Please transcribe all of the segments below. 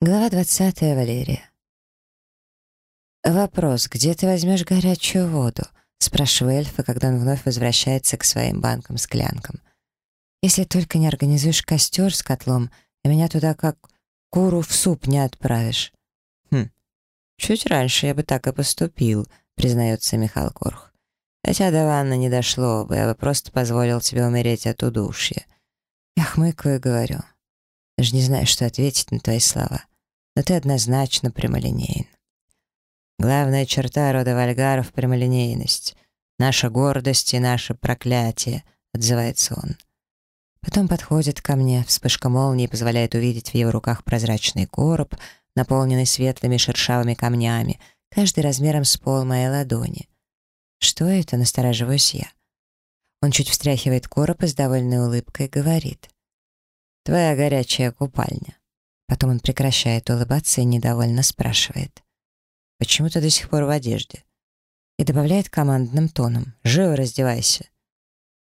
Глава 20. Валерия. «Вопрос, где ты возьмешь горячую воду?» — спрашиваю эльфа, когда он вновь возвращается к своим банкам-склянкам. «Если только не организуешь костер с котлом, и меня туда как куру в суп не отправишь». «Хм, чуть раньше я бы так и поступил», — признается Михаил Корх. «Хотя до ванны не дошло бы, я бы просто позволил тебе умереть от удушья». Я хмыкаю и говорю. Даже не знаю, что ответить на твои слова но ты однозначно прямолинеен. Главная черта рода Вальгаров — прямолинейность. Наша гордость и наше проклятие, — отзывается он. Потом подходит ко мне, вспышка молнии позволяет увидеть в его руках прозрачный короб, наполненный светлыми шершавыми камнями, каждый размером с пол моей ладони. Что это, настораживаюсь я. Он чуть встряхивает короб и с довольной улыбкой говорит. «Твоя горячая купальня». Потом он прекращает улыбаться и недовольно спрашивает. «Почему ты до сих пор в одежде?» И добавляет командным тоном. «Живо раздевайся!»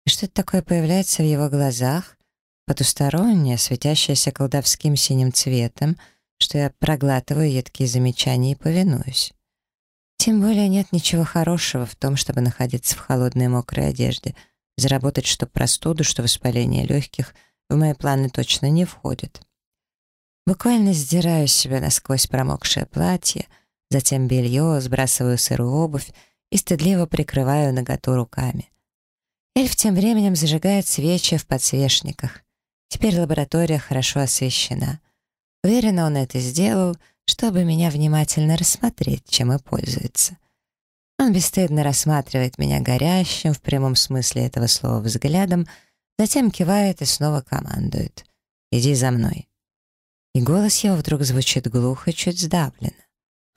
И что-то такое появляется в его глазах, потустороннее, светящееся колдовским синим цветом, что я проглатываю едкие замечания и повинуюсь. Тем более нет ничего хорошего в том, чтобы находиться в холодной мокрой одежде. Заработать что простуду, что воспаление легких в мои планы точно не входит. Буквально сдираю себя насквозь промокшее платье, затем белье, сбрасываю сырую обувь и стыдливо прикрываю наготу руками. Эльф тем временем зажигает свечи в подсвечниках. Теперь лаборатория хорошо освещена. Уверенно он это сделал, чтобы меня внимательно рассмотреть, чем и пользуется. Он бесстыдно рассматривает меня горящим, в прямом смысле этого слова, взглядом, затем кивает и снова командует. «Иди за мной». И голос его вдруг звучит глухо, чуть сдавленно.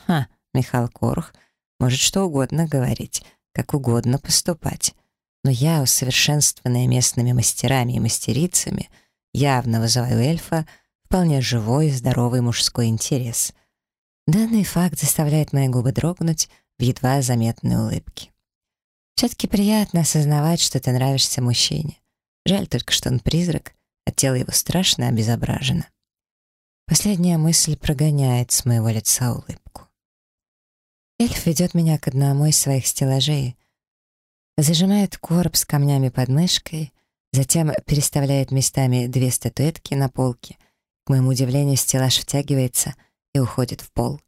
«Ха, Михаил Корх, может что угодно говорить, как угодно поступать. Но я, усовершенствованная местными мастерами и мастерицами, явно вызываю эльфа вполне живой и здоровый мужской интерес. Данный факт заставляет мои губы дрогнуть в едва заметной улыбке. Все-таки приятно осознавать, что ты нравишься мужчине. Жаль только, что он призрак, а тело его страшно обезображено. Последняя мысль прогоняет с моего лица улыбку. Эльф ведет меня к одному из своих стеллажей, зажимает короб с камнями под мышкой, затем переставляет местами две статуэтки на полке. К моему удивлению, стеллаж втягивается и уходит в пол.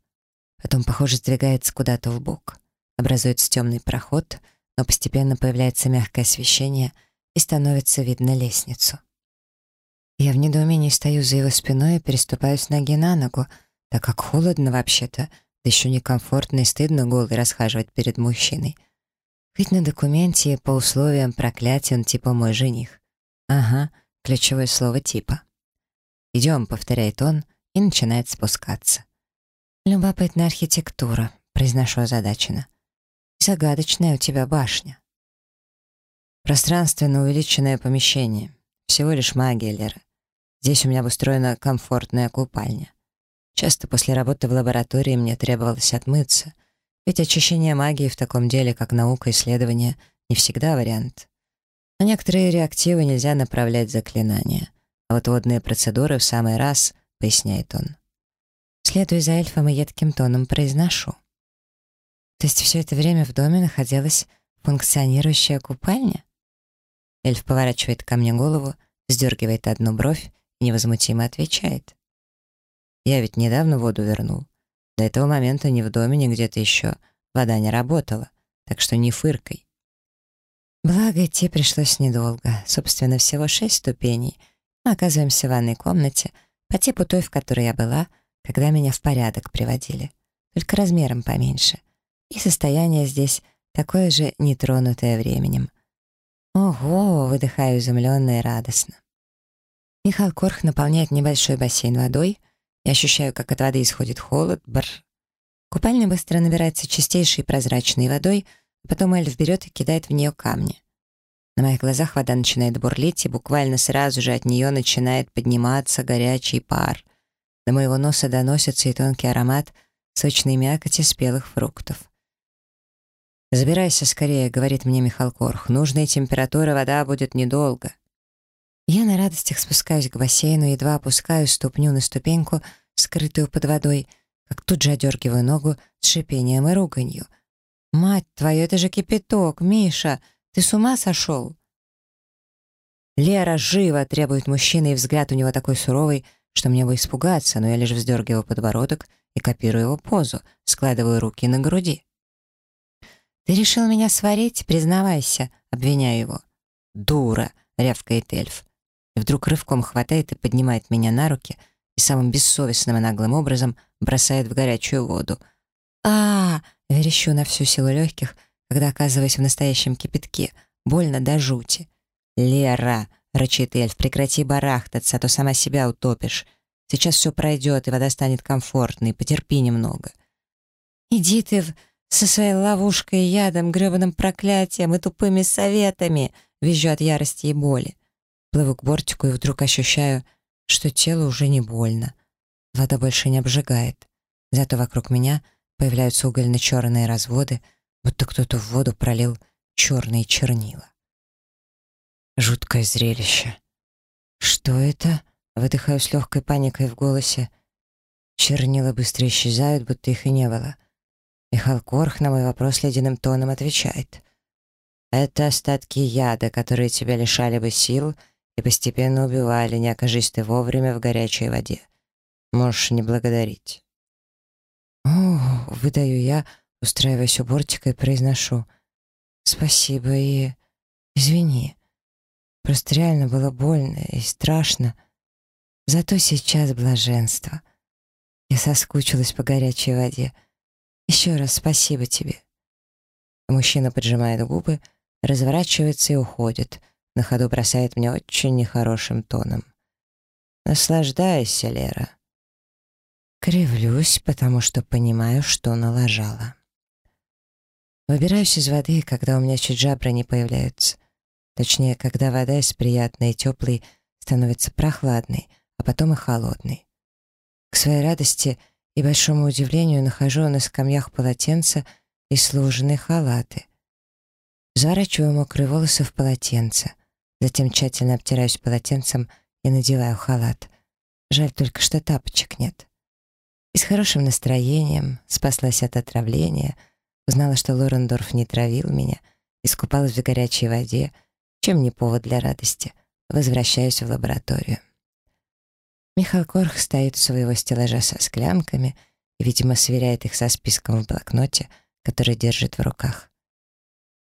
Потом, похоже, сдвигается куда-то в бок. Образуется темный проход, но постепенно появляется мягкое освещение и становится видно лестницу. Я в недоумении стою за его спиной и переступаю с ноги на ногу, так как холодно вообще-то, да еще некомфортно и стыдно голый расхаживать перед мужчиной. Ведь на документе по условиям проклятия он типа мой жених. Ага, ключевое слово типа. «Идем», — повторяет он и начинает спускаться. «Любопытная архитектура», — произношу озадаченно. «Загадочная у тебя башня». Пространственно увеличенное помещение. Всего лишь магия, Лера. Здесь у меня обустроена комфортная купальня. Часто после работы в лаборатории мне требовалось отмыться, ведь очищение магии в таком деле, как наука и исследование, не всегда вариант. На некоторые реактивы нельзя направлять заклинания, а вот водные процедуры в самый раз, поясняет он. Следуя за эльфом и едким тоном произношу. То есть все это время в доме находилась функционирующая купальня? Эльф поворачивает ко мне голову, сдергивает одну бровь невозмутимо отвечает. «Я ведь недавно воду вернул. До этого момента ни в доме, ни где-то еще вода не работала, так что не фыркой». Благо, идти пришлось недолго, собственно, всего шесть ступеней. Мы оказываемся в ванной комнате, по типу той, в которой я была, когда меня в порядок приводили, только размером поменьше. И состояние здесь такое же нетронутое временем. Ого, выдыхаю изумленно и радостно. Михаил Корх наполняет небольшой бассейн водой. Я ощущаю, как от воды исходит холод. Бр. Купальня быстро набирается чистейшей прозрачной водой, а потом эльф берет и кидает в нее камни. На моих глазах вода начинает бурлить, и буквально сразу же от нее начинает подниматься горячий пар. До моего носа доносится и тонкий аромат сочной мякоти спелых фруктов. «Забирайся скорее», — говорит мне Михаил Корх. «Нужная температура вода будет недолго». Я на радостях спускаюсь к бассейну, едва опускаю ступню на ступеньку, скрытую под водой, как тут же одергиваю ногу с шипением и руганью. «Мать твою, это же кипяток! Миша, ты с ума сошел?» «Лера, живо!» — требует мужчина, и взгляд у него такой суровый, что мне бы испугаться, но я лишь вздергиваю подбородок и копирую его позу, складываю руки на груди. «Ты решил меня сварить? Признавайся!» — обвиняю его. «Дура!» — рявкает эльф. И вдруг рывком хватает и поднимает меня на руки и самым бессовестным и наглым образом бросает в горячую воду. а, -а, -а верещу на всю силу легких, когда оказываюсь в настоящем кипятке. Больно до жути. «Лера!» — рычит эльф. «Прекрати барахтаться, а то сама себя утопишь. Сейчас все пройдет, и вода станет комфортной. Потерпи немного». «Иди ты в... со своей ловушкой, ядом, гребаным проклятием и тупыми советами!» — визжу от ярости и боли. Плыву к бортику и вдруг ощущаю, что телу уже не больно. Вода больше не обжигает. Зато вокруг меня появляются угольно-черные разводы, будто кто-то в воду пролил черные чернила. Жуткое зрелище. «Что это?» — выдыхаю с легкой паникой в голосе. Чернила быстро исчезают, будто их и не было. Михаил Корх на мой вопрос ледяным тоном отвечает. «Это остатки яда, которые тебя лишали бы сил и постепенно убивали, не окажись ты вовремя в горячей воде. Можешь не благодарить». «О, выдаю я, устраиваясь у бортика и произношу. Спасибо и... извини». Просто реально было больно и страшно. Зато сейчас блаженство. Я соскучилась по горячей воде. Еще раз спасибо тебе. Мужчина поджимает губы, разворачивается и уходит. На ходу бросает мне очень нехорошим тоном. «Наслаждайся, Лера». Кривлюсь, потому что понимаю, что налажала. Выбираюсь из воды, когда у меня чуть жабры не появляются. Точнее, когда вода из приятной и теплой становится прохладной, а потом и холодной. К своей радости и большому удивлению нахожу на скамьях полотенца и сложенные халаты. Заворачиваю мокрые волосы в полотенце, затем тщательно обтираюсь полотенцем и надеваю халат. Жаль только, что тапочек нет. И с хорошим настроением, спаслась от отравления, узнала, что Лорендорф не травил меня, искупалась в горячей воде — чем не повод для радости. Возвращаюсь в лабораторию. Михаил Корх стоит у своего стеллажа со склянками и, видимо, сверяет их со списком в блокноте, который держит в руках.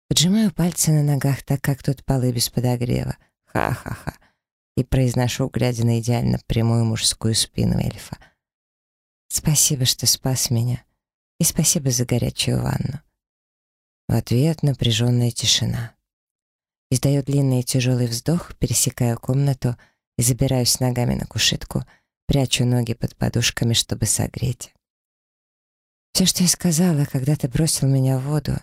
Поджимаю пальцы на ногах, так как тут полы без подогрева. Ха-ха-ха. И произношу, глядя на идеально прямую мужскую спину эльфа. «Спасибо, что спас меня. И спасибо за горячую ванну». В ответ напряженная тишина. Издаю длинный и тяжелый вздох, пересекаю комнату и забираюсь ногами на кушетку, прячу ноги под подушками, чтобы согреть. Все, что я сказала, когда ты бросил меня в воду,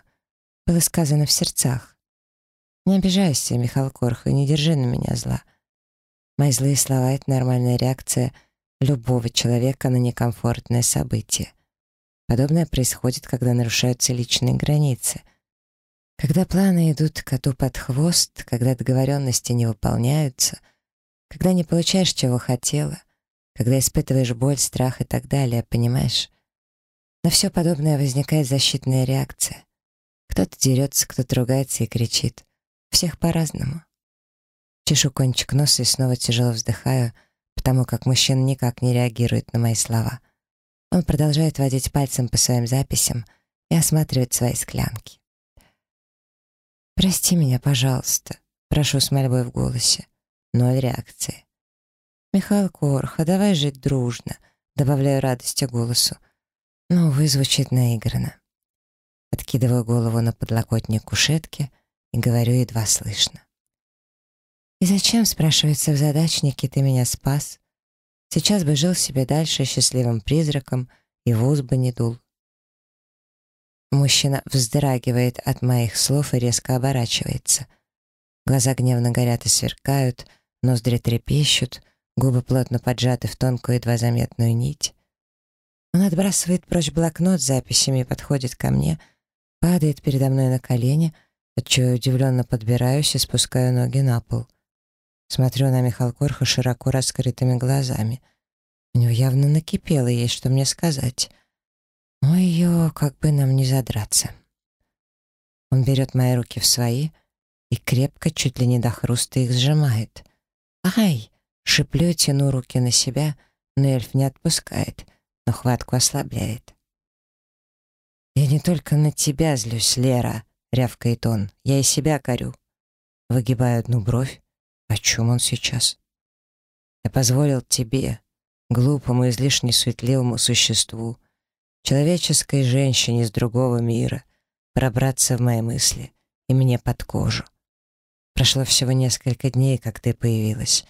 было сказано в сердцах. Не обижайся, Михаил Корх, и не держи на меня зла. Мои злые слова — это нормальная реакция любого человека на некомфортное событие. Подобное происходит, когда нарушаются личные границы — когда планы идут коту под хвост, когда договоренности не выполняются, когда не получаешь, чего хотела, когда испытываешь боль, страх и так далее, понимаешь? На все подобное возникает защитная реакция. Кто-то дерется, кто-то ругается и кричит. Всех по-разному. Чешу кончик носа и снова тяжело вздыхаю, потому как мужчина никак не реагирует на мои слова. Он продолжает водить пальцем по своим записям и осматривать свои склянки. «Прости меня, пожалуйста», — прошу с мольбой в голосе. Ноль реакции. «Михаил Корха, давай жить дружно», — добавляю радости голосу. Но, увы, звучит наигранно. Откидываю голову на подлокотник кушетки и говорю едва слышно. «И зачем, — спрашивается в задачнике, — ты меня спас? Сейчас бы жил себе дальше счастливым призраком и в ус бы не дул». Мужчина вздрагивает от моих слов и резко оборачивается. Глаза гневно горят и сверкают, ноздри трепещут, губы плотно поджаты в тонкую едва заметную нить. Он отбрасывает прочь блокнот с записями и подходит ко мне, падает передо мной на колени, отчего я удивленно подбираюсь и спускаю ноги на пол. Смотрю на Михалкорха широко раскрытыми глазами. У него явно накипело, есть что мне сказать. Ой-ё, как бы нам не задраться. Он берет мои руки в свои и крепко, чуть ли не до хруста их сжимает. «Ай!» — шиплю, тяну руки на себя, но эльф не отпускает, но хватку ослабляет. «Я не только на тебя злюсь, Лера», — рявкает он, — «я и себя корю». Выгибаю одну бровь. О чем он сейчас? Я позволил тебе, глупому, излишне суетливому существу, человеческой женщине из другого мира, пробраться в мои мысли и мне под кожу. Прошло всего несколько дней, как ты появилась,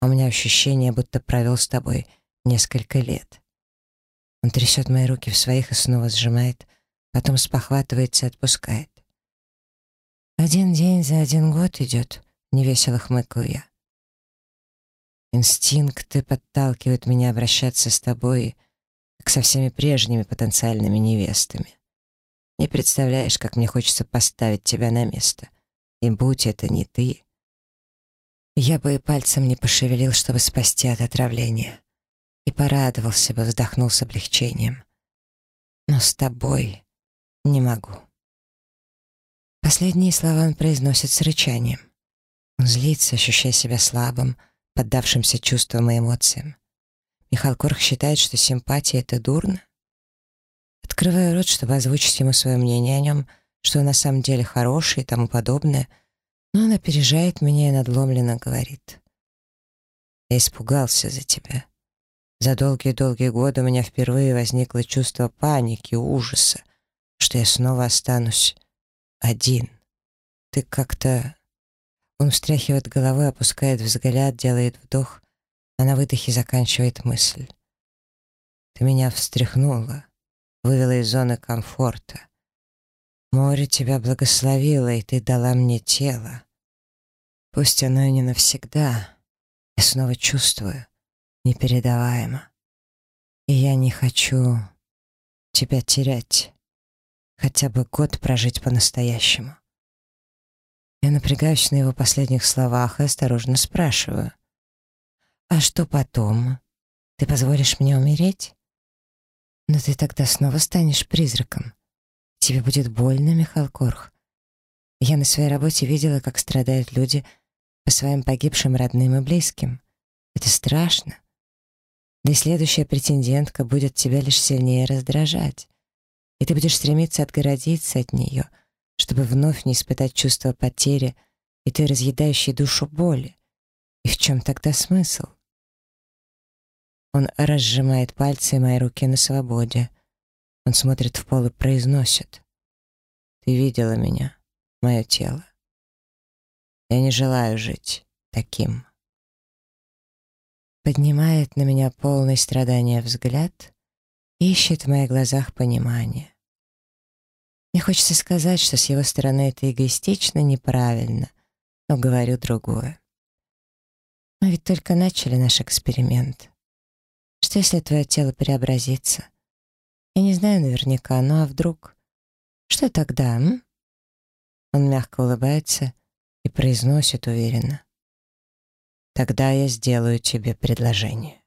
а у меня ощущение, будто провел с тобой несколько лет. Он трясет мои руки в своих и снова сжимает, потом спохватывается и отпускает. «Один день за один год идет», — невесело хмыкаю я. Инстинкты подталкивают меня обращаться с тобой, как со всеми прежними потенциальными невестами. Не представляешь, как мне хочется поставить тебя на место. И будь это не ты, я бы и пальцем не пошевелил, чтобы спасти от отравления. И порадовался бы, вздохнул с облегчением. Но с тобой не могу. Последние слова он произносит с рычанием. Он злится, ощущая себя слабым, поддавшимся чувствам и эмоциям. Михаил Корх считает, что симпатия — это дурно. Открываю рот, чтобы озвучить ему свое мнение о нем, что на самом деле хороший и тому подобное, но он опережает меня и надломленно говорит. «Я испугался за тебя. За долгие-долгие годы у меня впервые возникло чувство паники, ужаса, что я снова останусь один. Ты как-то...» Он встряхивает головой, опускает взгляд, делает вдох, а на выдохе заканчивает мысль. «Ты меня встряхнула, вывела из зоны комфорта. Море тебя благословило, и ты дала мне тело. Пусть оно и не навсегда, я снова чувствую, непередаваемо. И я не хочу тебя терять, хотя бы год прожить по-настоящему. Я напрягаюсь на его последних словах и осторожно спрашиваю. «А что потом? Ты позволишь мне умереть?» «Но ты тогда снова станешь призраком. Тебе будет больно, Михаил Корх. Я на своей работе видела, как страдают люди по своим погибшим родным и близким. Это страшно. Да и следующая претендентка будет тебя лишь сильнее раздражать. И ты будешь стремиться отгородиться от нее — чтобы вновь не испытать чувство потери и той разъедающей душу боли. И в чем тогда смысл? Он разжимает пальцы, мои руки на свободе. Он смотрит в пол и произносит. «Ты видела меня, мое тело. Я не желаю жить таким». Поднимает на меня полный страдания взгляд, ищет в моих глазах понимание. Мне хочется сказать, что с его стороны это эгоистично, неправильно, но говорю другое. Мы ведь только начали наш эксперимент. Что если твое тело преобразится? Я не знаю наверняка, ну а вдруг? Что тогда, м? Он мягко улыбается и произносит уверенно. Тогда я сделаю тебе предложение.